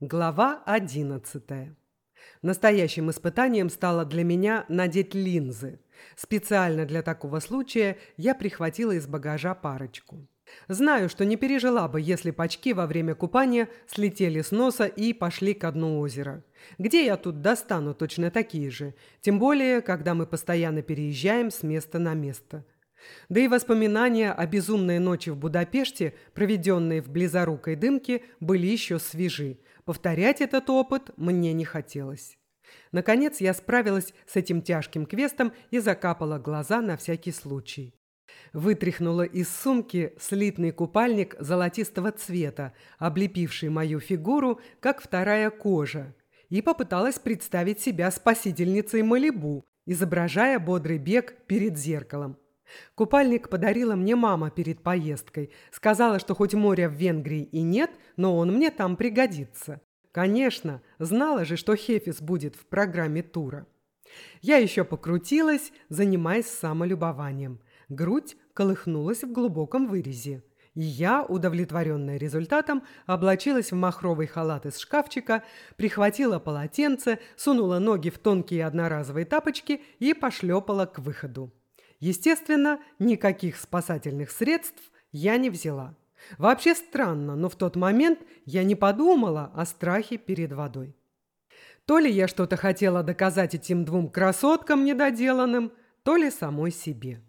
Глава одиннадцатая. Настоящим испытанием стало для меня надеть линзы. Специально для такого случая я прихватила из багажа парочку. Знаю, что не пережила бы, если пачки во время купания слетели с носа и пошли к дну озера. Где я тут достану точно такие же? Тем более, когда мы постоянно переезжаем с места на место. Да и воспоминания о безумной ночи в Будапеште, проведенные в близорукой дымке, были еще свежи – Повторять этот опыт мне не хотелось. Наконец я справилась с этим тяжким квестом и закапала глаза на всякий случай. Вытряхнула из сумки слитный купальник золотистого цвета, облепивший мою фигуру, как вторая кожа, и попыталась представить себя спасительницей Малибу, изображая бодрый бег перед зеркалом. Купальник подарила мне мама перед поездкой. Сказала, что хоть моря в Венгрии и нет, но он мне там пригодится. Конечно, знала же, что Хефис будет в программе тура. Я еще покрутилась, занимаясь самолюбованием. Грудь колыхнулась в глубоком вырезе. И я, удовлетворенная результатом, облачилась в махровый халат из шкафчика, прихватила полотенце, сунула ноги в тонкие одноразовые тапочки и пошлепала к выходу. Естественно, никаких спасательных средств я не взяла. Вообще странно, но в тот момент я не подумала о страхе перед водой. То ли я что-то хотела доказать этим двум красоткам недоделанным, то ли самой себе.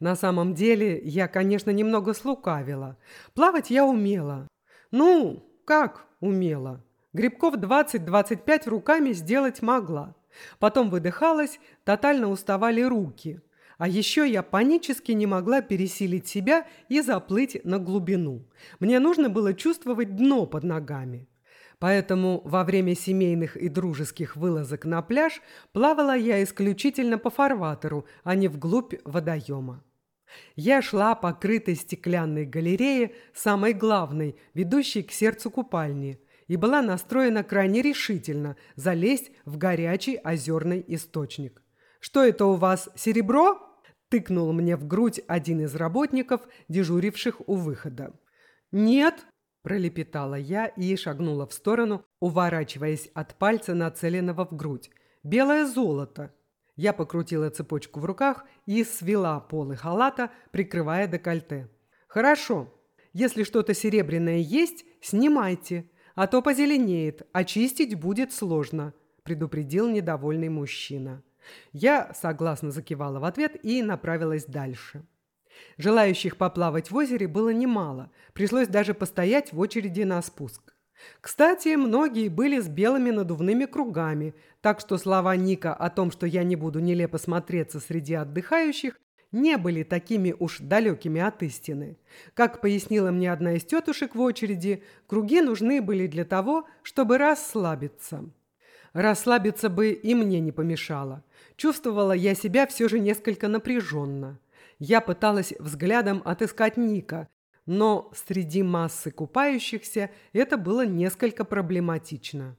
На самом деле, я, конечно, немного слукавила. Плавать я умела. Ну, как умела? Грибков 20-25 руками сделать могла. Потом выдыхалась, тотально уставали руки – а еще я панически не могла пересилить себя и заплыть на глубину. Мне нужно было чувствовать дно под ногами. Поэтому во время семейных и дружеских вылазок на пляж плавала я исключительно по фарватеру, а не вглубь водоема. Я шла по крытой стеклянной галерее, самой главной, ведущей к сердцу купальни, и была настроена крайне решительно залезть в горячий озерный источник. «Что это у вас, серебро?» Тыкнул мне в грудь один из работников, дежуривших у выхода. «Нет!» – пролепетала я и шагнула в сторону, уворачиваясь от пальца, нацеленного в грудь. «Белое золото!» Я покрутила цепочку в руках и свела полы халата, прикрывая декольте. «Хорошо. Если что-то серебряное есть, снимайте, а то позеленеет, очистить будет сложно», – предупредил недовольный мужчина. Я согласно закивала в ответ и направилась дальше. Желающих поплавать в озере было немало, пришлось даже постоять в очереди на спуск. Кстати, многие были с белыми надувными кругами, так что слова Ника о том, что я не буду нелепо смотреться среди отдыхающих, не были такими уж далекими от истины. Как пояснила мне одна из тетушек в очереди, круги нужны были для того, чтобы расслабиться. Расслабиться бы и мне не помешало. Чувствовала я себя все же несколько напряженно. Я пыталась взглядом отыскать Ника, но среди массы купающихся это было несколько проблематично.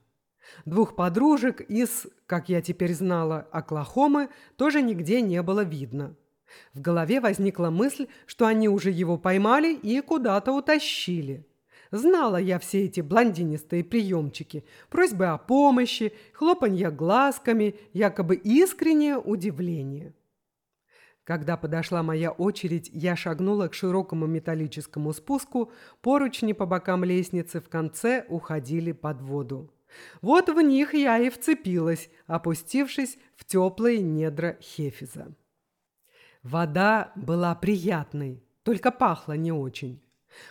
Двух подружек из, как я теперь знала, Оклахомы тоже нигде не было видно. В голове возникла мысль, что они уже его поймали и куда-то утащили. Знала я все эти блондинистые приемчики, просьбы о помощи, хлопанье глазками, якобы искреннее удивление. Когда подошла моя очередь, я шагнула к широкому металлическому спуску, поручни по бокам лестницы в конце уходили под воду. Вот в них я и вцепилась, опустившись в теплые недра Хефиза. Вода была приятной, только пахла не очень.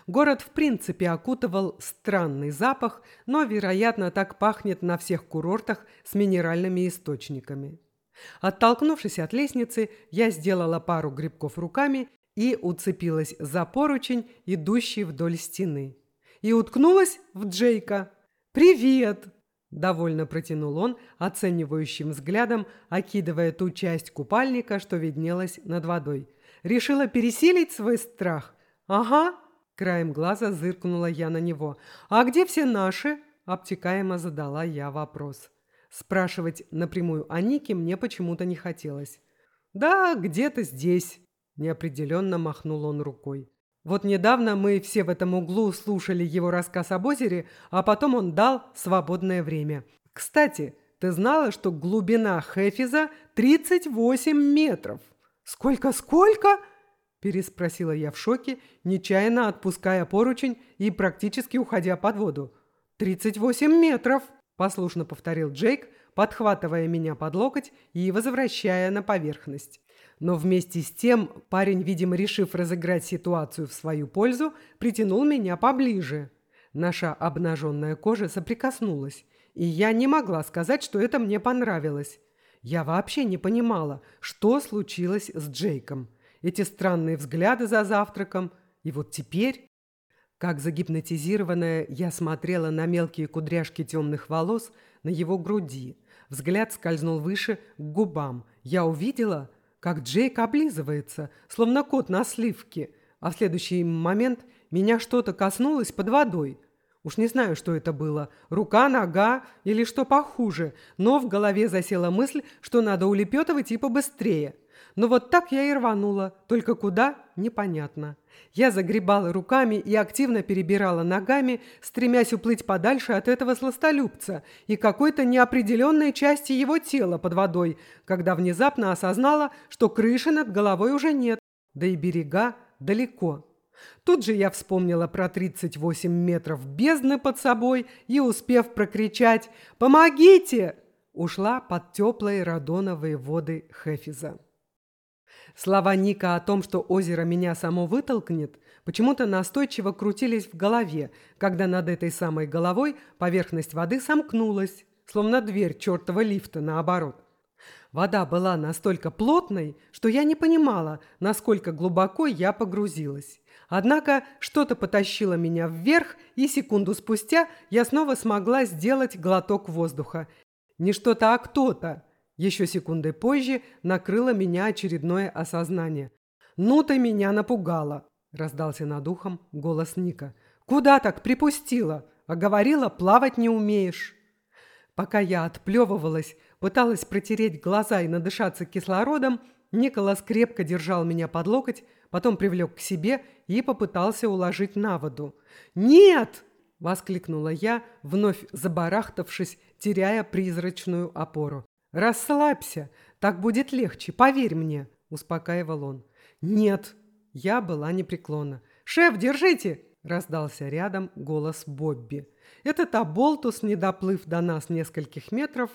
Город в принципе окутывал странный запах, но, вероятно, так пахнет на всех курортах с минеральными источниками. Оттолкнувшись от лестницы, я сделала пару грибков руками и уцепилась за поручень, идущий вдоль стены. И уткнулась в Джейка. «Привет!» – довольно протянул он, оценивающим взглядом, окидывая ту часть купальника, что виднелась над водой. «Решила пересилить свой страх?» «Ага!» Краем глаза зыркнула я на него. «А где все наши?» – обтекаемо задала я вопрос. Спрашивать напрямую о Нике мне почему-то не хотелось. «Да, где-то здесь», – неопределенно махнул он рукой. Вот недавно мы все в этом углу слушали его рассказ об озере, а потом он дал свободное время. Кстати, ты знала, что глубина Хефиза 38 метров? Сколько-сколько? Переспросила я в шоке, нечаянно отпуская поручень и практически уходя под воду. «38 метров!» – послушно повторил Джейк, подхватывая меня под локоть и возвращая на поверхность. Но вместе с тем парень, видимо, решив разыграть ситуацию в свою пользу, притянул меня поближе. Наша обнаженная кожа соприкоснулась, и я не могла сказать, что это мне понравилось. Я вообще не понимала, что случилось с Джейком. Эти странные взгляды за завтраком, и вот теперь... Как загипнотизированная, я смотрела на мелкие кудряшки темных волос на его груди. Взгляд скользнул выше к губам. Я увидела, как Джейк облизывается, словно кот на сливке, а в следующий момент меня что-то коснулось под водой. Уж не знаю, что это было, рука, нога или что похуже, но в голове засела мысль, что надо улепетывать и побыстрее. Но вот так я и рванула, только куда – непонятно. Я загребала руками и активно перебирала ногами, стремясь уплыть подальше от этого сластолюбца и какой-то неопределенной части его тела под водой, когда внезапно осознала, что крыши над головой уже нет, да и берега далеко. Тут же я вспомнила про 38 метров бездны под собой и, успев прокричать «Помогите!», ушла под теплые радоновые воды Хефиза. Слова Ника о том, что озеро меня само вытолкнет, почему-то настойчиво крутились в голове, когда над этой самой головой поверхность воды сомкнулась, словно дверь чертова лифта наоборот. Вода была настолько плотной, что я не понимала, насколько глубоко я погрузилась. Однако что-то потащило меня вверх, и секунду спустя я снова смогла сделать глоток воздуха. Не что-то, а кто-то. Еще секундой позже накрыло меня очередное осознание. «Ну ты меня напугала!» – раздался над ухом голос Ника. «Куда так припустила? А говорила, плавать не умеешь!» Пока я отплевывалась, пыталась протереть глаза и надышаться кислородом, Николас крепко держал меня под локоть, потом привлек к себе и попытался уложить на воду. «Нет!» – воскликнула я, вновь забарахтавшись, теряя призрачную опору. «Расслабься, так будет легче, поверь мне», – успокаивал он. «Нет», – я была непреклонна. «Шеф, держите!» – раздался рядом голос Бобби. Этот оболтус, не доплыв до нас нескольких метров,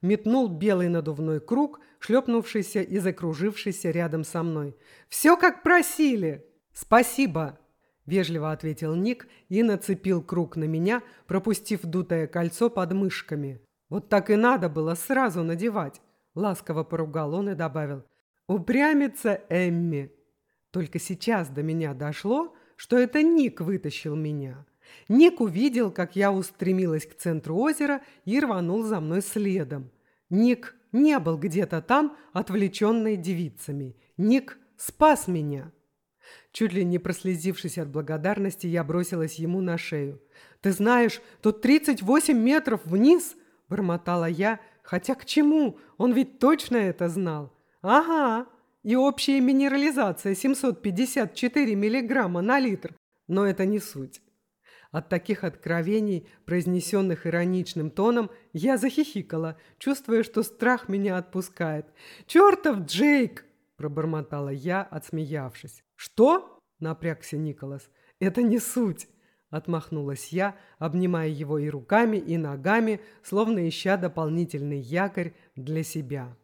метнул белый надувной круг, шлепнувшийся и закружившийся рядом со мной. «Все, как просили!» «Спасибо!» – вежливо ответил Ник и нацепил круг на меня, пропустив дутое кольцо под мышками. Вот так и надо было сразу надевать. Ласково поругал он и добавил. Упрямится Эмми. Только сейчас до меня дошло, что это Ник вытащил меня. Ник увидел, как я устремилась к центру озера и рванул за мной следом. Ник не был где-то там, отвлеченный девицами. Ник спас меня. Чуть ли не прослезившись от благодарности, я бросилась ему на шею. «Ты знаешь, тут 38 метров вниз!» Бормотала я, хотя к чему? Он ведь точно это знал. Ага, и общая минерализация 754 миллиграмма на литр. Но это не суть. От таких откровений, произнесенных ироничным тоном, я захихикала, чувствуя, что страх меня отпускает. «Чертов Джейк!» – пробормотала я, отсмеявшись. «Что?» – напрягся Николас. «Это не суть. Отмахнулась я, обнимая его и руками, и ногами, словно ища дополнительный якорь для себя.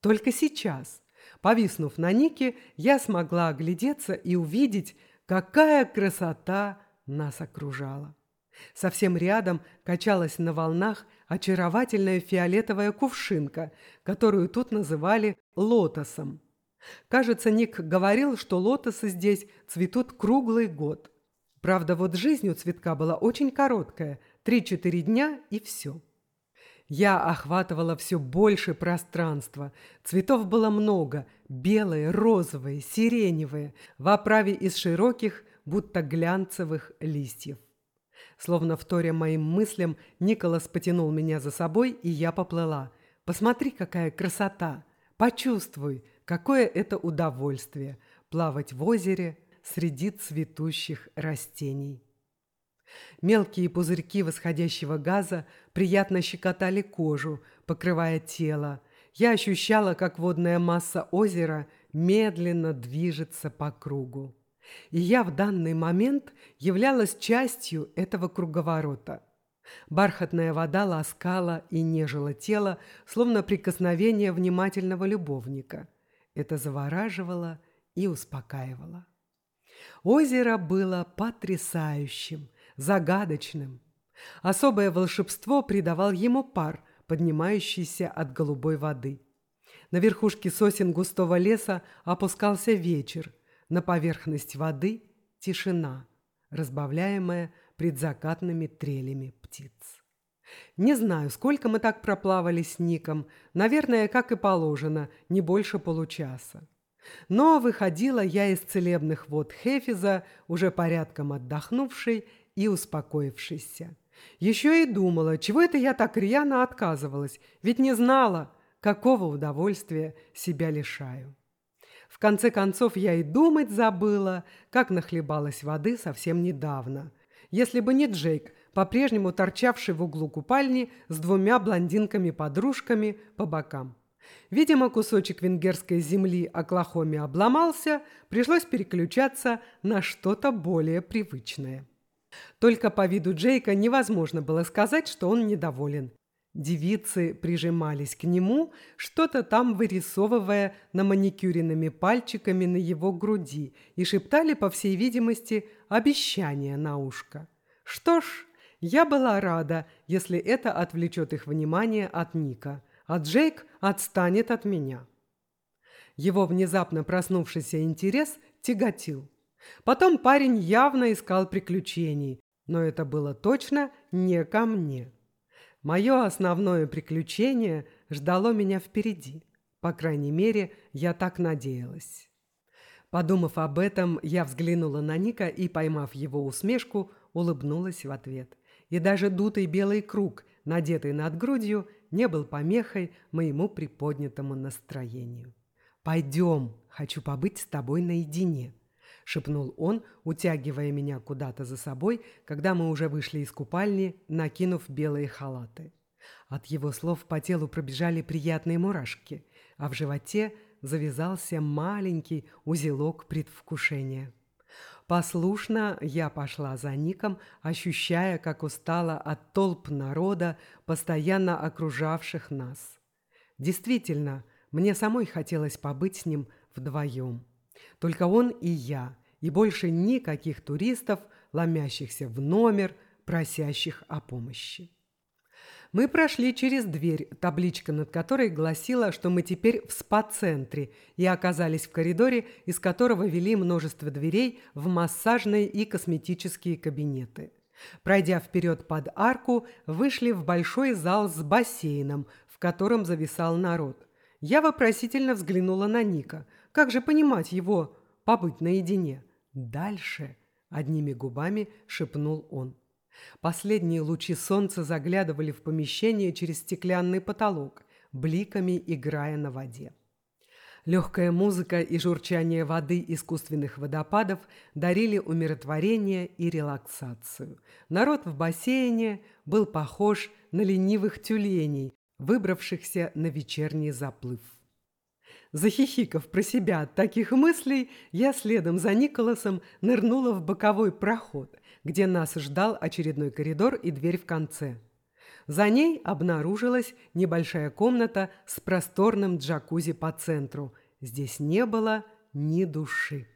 Только сейчас, повиснув на Нике, я смогла оглядеться и увидеть, какая красота нас окружала. Совсем рядом качалась на волнах очаровательная фиолетовая кувшинка, которую тут называли лотосом. Кажется, Ник говорил, что лотосы здесь цветут круглый год. Правда, вот жизнь у цветка была очень короткая – три-четыре дня и все. Я охватывала все больше пространства. Цветов было много – белые, розовые, сиреневые, в оправе из широких, будто глянцевых листьев. Словно вторя моим мыслям, Николас потянул меня за собой, и я поплыла. «Посмотри, какая красота! Почувствуй, какое это удовольствие – плавать в озере – среди цветущих растений. Мелкие пузырьки восходящего газа приятно щекотали кожу, покрывая тело. Я ощущала, как водная масса озера медленно движется по кругу. И я в данный момент являлась частью этого круговорота. Бархатная вода ласкала и нежила тело, словно прикосновение внимательного любовника. Это завораживало и успокаивало. Озеро было потрясающим, загадочным. Особое волшебство придавал ему пар, поднимающийся от голубой воды. На верхушке сосен густого леса опускался вечер, на поверхность воды тишина, разбавляемая предзакатными трелями птиц. Не знаю, сколько мы так проплавали с Ником, наверное, как и положено, не больше получаса. Но выходила я из целебных вод Хефиза, уже порядком отдохнувшей и успокоившейся. Еще и думала, чего это я так рьяно отказывалась, ведь не знала, какого удовольствия себя лишаю. В конце концов, я и думать забыла, как нахлебалась воды совсем недавно. Если бы не Джейк, по-прежнему торчавший в углу купальни с двумя блондинками-подружками по бокам. Видимо, кусочек венгерской земли Оклахоме обломался, пришлось переключаться на что-то более привычное. Только по виду Джейка невозможно было сказать, что он недоволен. Девицы прижимались к нему, что-то там вырисовывая на маникюренными пальчиками на его груди и шептали, по всей видимости, обещания на ушко. Что ж, я была рада, если это отвлечет их внимание от Ника, а Джейк отстанет от меня. Его внезапно проснувшийся интерес тяготил. Потом парень явно искал приключений, но это было точно не ко мне. Мое основное приключение ждало меня впереди. По крайней мере, я так надеялась. Подумав об этом, я взглянула на Ника и, поймав его усмешку, улыбнулась в ответ. И даже дутый белый круг, надетый над грудью, не был помехой моему приподнятому настроению. «Пойдем, хочу побыть с тобой наедине», — шепнул он, утягивая меня куда-то за собой, когда мы уже вышли из купальни, накинув белые халаты. От его слов по телу пробежали приятные мурашки, а в животе завязался маленький узелок предвкушения. Послушно я пошла за Ником, ощущая, как устала от толп народа, постоянно окружавших нас. Действительно, мне самой хотелось побыть с ним вдвоем. Только он и я, и больше никаких туристов, ломящихся в номер, просящих о помощи. Мы прошли через дверь, табличка над которой гласила, что мы теперь в спа-центре, и оказались в коридоре, из которого вели множество дверей в массажные и косметические кабинеты. Пройдя вперед под арку, вышли в большой зал с бассейном, в котором зависал народ. Я вопросительно взглянула на Ника. Как же понимать его побыть наедине? Дальше, одними губами шепнул он. Последние лучи солнца заглядывали в помещение через стеклянный потолок, бликами играя на воде. Легкая музыка и журчание воды искусственных водопадов дарили умиротворение и релаксацию. Народ в бассейне был похож на ленивых тюленей, выбравшихся на вечерний заплыв. Захихикав про себя от таких мыслей, я следом за Николасом нырнула в боковой проход, где нас ждал очередной коридор и дверь в конце. За ней обнаружилась небольшая комната с просторным джакузи по центру. Здесь не было ни души.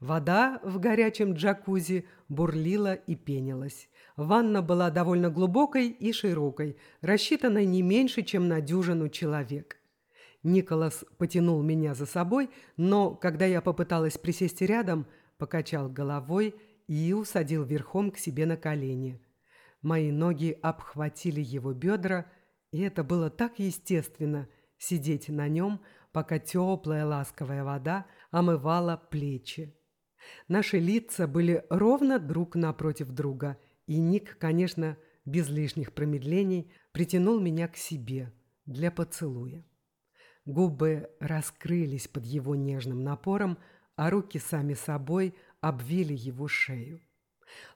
Вода в горячем джакузи бурлила и пенилась. Ванна была довольно глубокой и широкой, рассчитанной не меньше, чем на дюжину человек. Николас потянул меня за собой, но, когда я попыталась присесть рядом, покачал головой и усадил верхом к себе на колени. Мои ноги обхватили его бедра, и это было так естественно – сидеть на нем, пока теплая ласковая вода омывала плечи. Наши лица были ровно друг напротив друга, и Ник, конечно, без лишних промедлений, притянул меня к себе для поцелуя. Губы раскрылись под его нежным напором, а руки сами собой обвили его шею.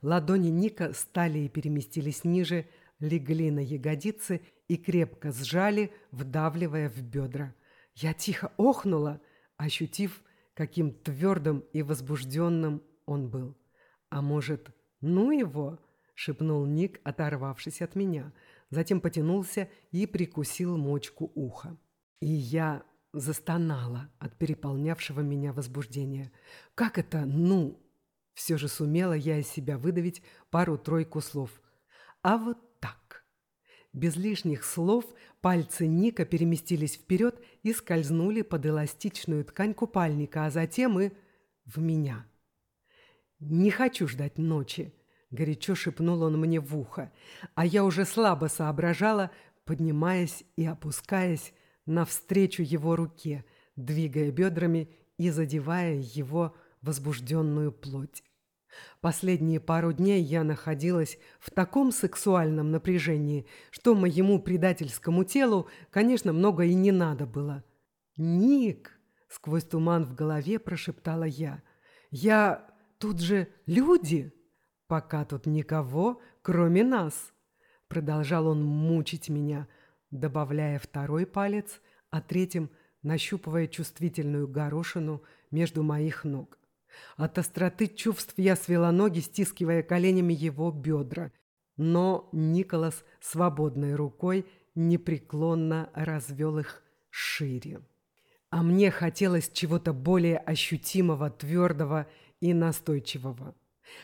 Ладони Ника стали и переместились ниже, легли на ягодицы и крепко сжали, вдавливая в бедра. Я тихо охнула, ощутив, каким твердым и возбужденным он был. «А может, ну его?» — шепнул Ник, оторвавшись от меня. Затем потянулся и прикусил мочку уха. И я застонала от переполнявшего меня возбуждения. «Как это «ну»?» Все же сумела я из себя выдавить пару-тройку слов. «А вот так». Без лишних слов пальцы Ника переместились вперед и скользнули под эластичную ткань купальника, а затем и в меня. «Не хочу ждать ночи», — горячо шепнул он мне в ухо, а я уже слабо соображала, поднимаясь и опускаясь навстречу его руке, двигая бедрами и задевая его возбужденную плоть. Последние пару дней я находилась в таком сексуальном напряжении, что моему предательскому телу, конечно, много и не надо было. «Ник!» — сквозь туман в голове прошептала я. «Я... тут же люди!» «Пока тут никого, кроме нас!» Продолжал он мучить меня, добавляя второй палец, а третьим нащупывая чувствительную горошину между моих ног. От остроты чувств я свела ноги, стискивая коленями его бедра. Но Николас свободной рукой непреклонно развел их шире. А мне хотелось чего-то более ощутимого, твердого и настойчивого.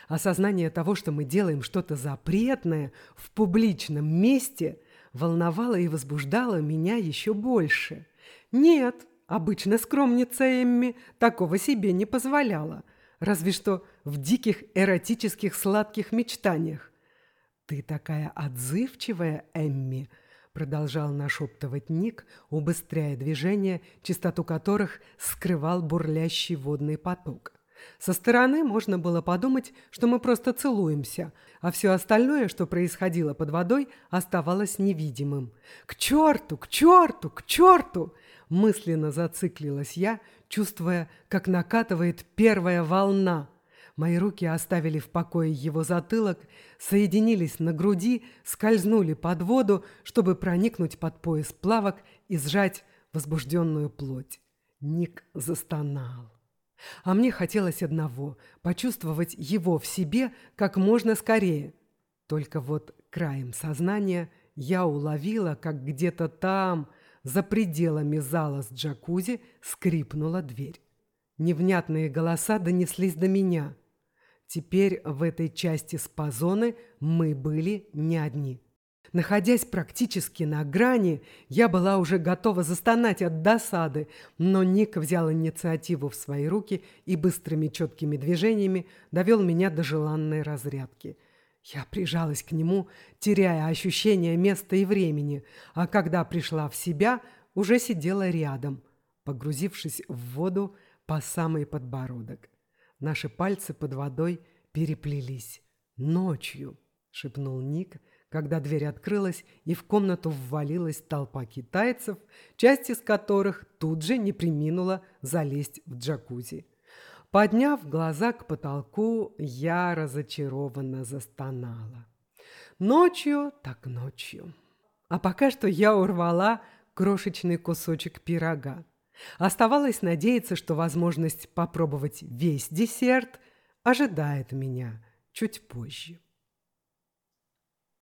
Осознание того, что мы делаем что-то запретное в публичном месте, волновало и возбуждало меня еще больше. Нет, Обычно скромница Эмми такого себе не позволяла, разве что в диких эротических сладких мечтаниях. «Ты такая отзывчивая, Эмми!» продолжал нашептывать Ник, убыстряя движение, чистоту которых скрывал бурлящий водный поток. Со стороны можно было подумать, что мы просто целуемся, а все остальное, что происходило под водой, оставалось невидимым. «К черту! К черту! К черту!» Мысленно зациклилась я, чувствуя, как накатывает первая волна. Мои руки оставили в покое его затылок, соединились на груди, скользнули под воду, чтобы проникнуть под пояс плавок и сжать возбужденную плоть. Ник застонал. А мне хотелось одного – почувствовать его в себе как можно скорее. Только вот краем сознания я уловила, как где-то там – за пределами зала с джакузи скрипнула дверь. Невнятные голоса донеслись до меня. Теперь в этой части спазоны мы были не одни. Находясь практически на грани, я была уже готова застонать от досады, но Ник взял инициативу в свои руки и быстрыми четкими движениями довел меня до желанной разрядки – я прижалась к нему, теряя ощущение места и времени, а когда пришла в себя, уже сидела рядом, погрузившись в воду по самый подбородок. Наши пальцы под водой переплелись. «Ночью», — шепнул Ник, когда дверь открылась, и в комнату ввалилась толпа китайцев, часть из которых тут же не приминула залезть в джакузи. Подняв глаза к потолку, я разочарованно застонала. Ночью так ночью. А пока что я урвала крошечный кусочек пирога. Оставалось надеяться, что возможность попробовать весь десерт ожидает меня чуть позже.